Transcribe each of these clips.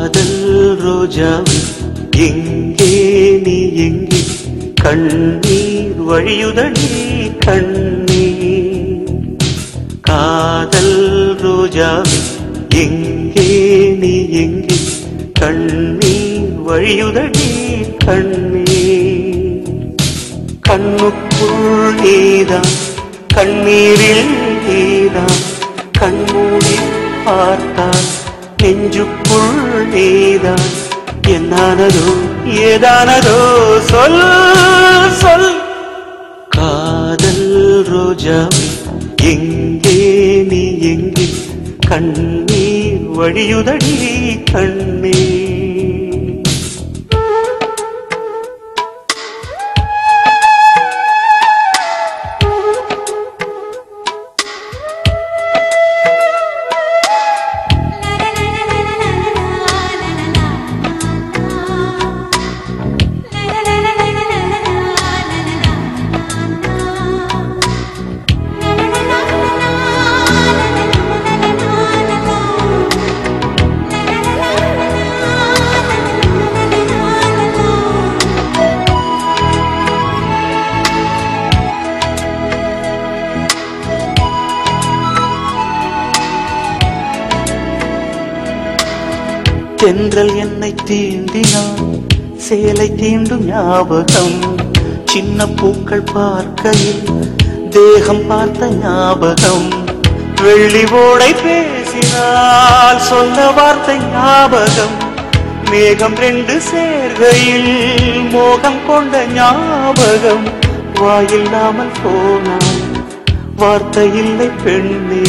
காதல் ரோஜாவே. எங்கே நீ எங்கே? கண்ணீர் வழியுதடி கண்ணீர். காதல் ரோஜாவே. எங்கே நீ எங்கே? கண்ணீர் வழியுதடி கண்ணீர். கண்ணுக்குள் நீதான் கண்ணீரில் நீதான். கண்மூடி பார்த்தான் நெஞ்சுக்குள் நீதான். என்னானதோ ஏதானதோ சொல் சொல். காதல் ரோஜாவே எங்கே நீ எங்கே கண்ணீர் வழியுதடி கண்ணீர் தென்றல் என்னை தீண்டினான் சேலை தீண்டும் ஞாபகம் சின்ன பூக்கள் பார்க்கையில் தேகம் பார்த்த ஞாபகம். வெள்ளி ஓடை பேசினால் சொன்ன வார்த்தை ஞாபகம். மேகம் ரெண்டு சேர்கையில் மோகம் கொண்ட ஞாபகம். வாயில்லாமல் போனான் வார்த்தை இல்லை பெண்ணே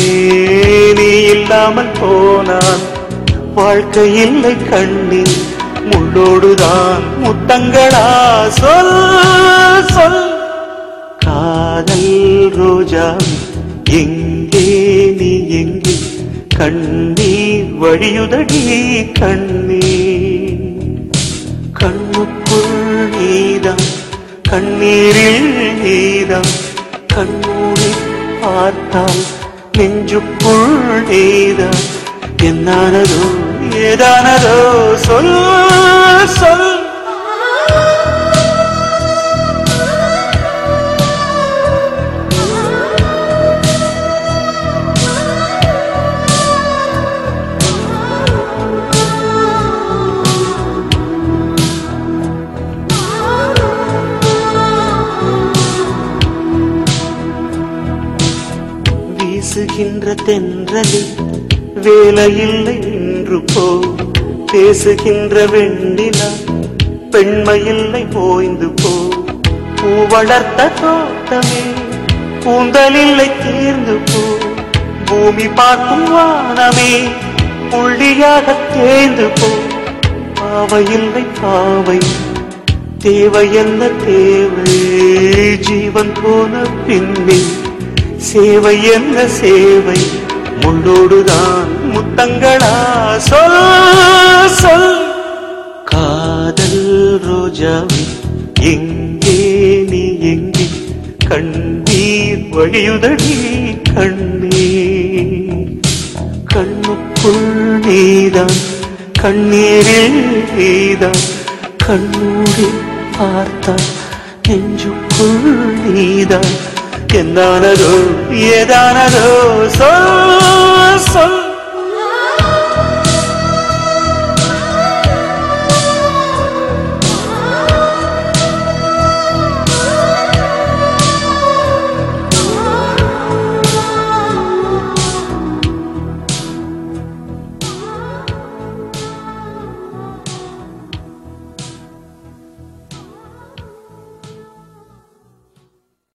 நீ இல்லாமல் போனான் வாழ்க்கை இல்லை கண்ணீர் முள்ளோடுதான் முத்தங்களா. சொல் சொல். காதல் ரோஜா எங்கே நீ எங்கே? கண்ணீர் வழியுதடி கண்ணீர் கண்ணுக்குள் நீதான் கண்ணீரில் நீதான் கண்ணூரி பார்த்தால் நெஞ்சுக்குள் நீதான் என்னானதோ ஏதானதோ சொல் சொல் வீசுகின்ற தென்றலில் வேலையில்லை இன்று போ. பேசுகின்ற வெண்ணிலா பெண்மையில்லை போய்ந்து போ. பூ வளர்த்த தோட்டமே கூந்தலில்லை தீர்ந்து போ. பூமி பார்க்கும் வானமே புள்ளியாக தேர்ந்து போ. பாவையில்லை பாவை தேவையல்ல தேவை. ஜீவன் போன பின்னே சேவை என்ன சேவை? முள்ளோடுதான் முத்தங்களா? சொல் சொல். காதல் ரோஜாவே எங்கே நீ எங்கே? கண்ணீர் வழியுதடி கண்ணீர் கண்ணுக்குள் நீதான் கண்ணீரில் நீதான். கண்ணூடி பார்த்தான் நெஞ்சுக்குள் நீதான். என்னானதோ ஏதானதோ சொல் சொல்.